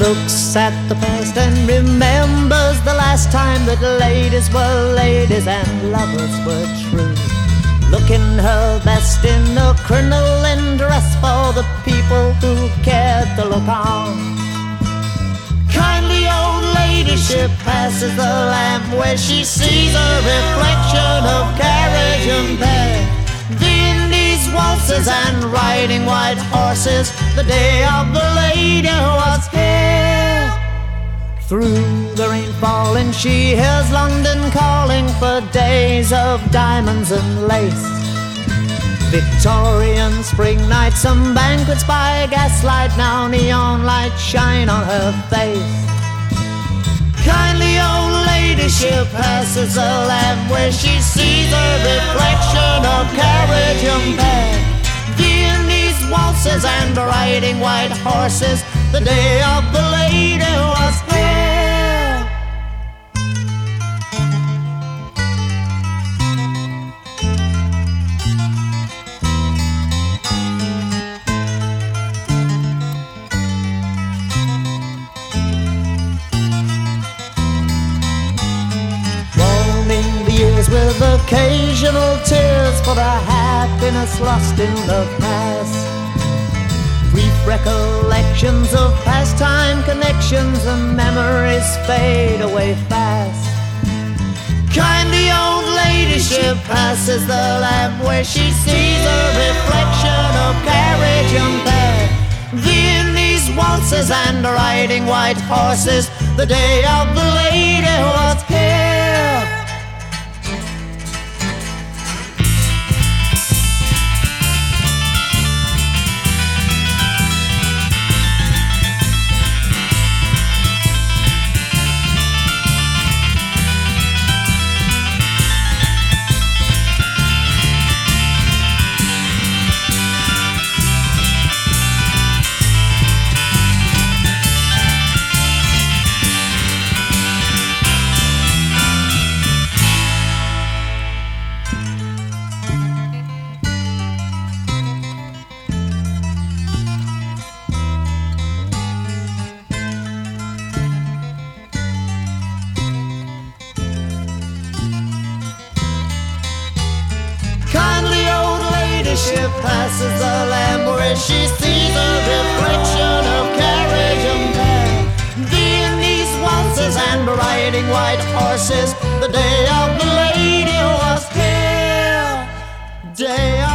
looks at the past and remembers the last time that ladies were ladies and lovers were true. Looking her best in a crinoline dress for the people who cared to look on. Kindly old lady, she passes the lamp where she sees a reflection of carriage and pair waltzes and riding white horses. The day of the lady was here. Through the rain falling, she hears London calling for days of diamonds and lace. Victorian spring night, some banquets by gaslight, now neon lights shine on her face. Kindly ladyship passes a lamp where she sees a reflection of carriage and pair. Viennese waltzes and riding white horses. The day of the lady was. With occasional tears for the happiness lost in the past. Brief recollections of past time connections and memories fade away fast. Kindly old ladyship passes the lamp where she sees a reflection of carriage and pair. Viennese waltzes and riding white horses. The day of the lady was passes the lamp where she sees a reflection of carriage and. Viennese waltzes and riding white horses. The day of the lady was here. Day